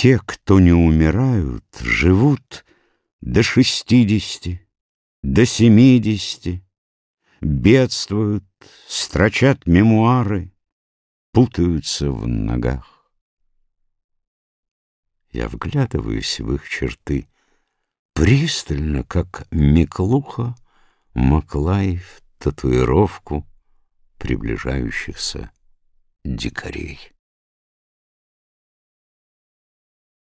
Те, кто не умирают, живут до шестидесяти, до семидесяти, Бедствуют, строчат мемуары, путаются в ногах. Я вглядываюсь в их черты пристально, как Миклуха Маклаев татуировку приближающихся дикарей.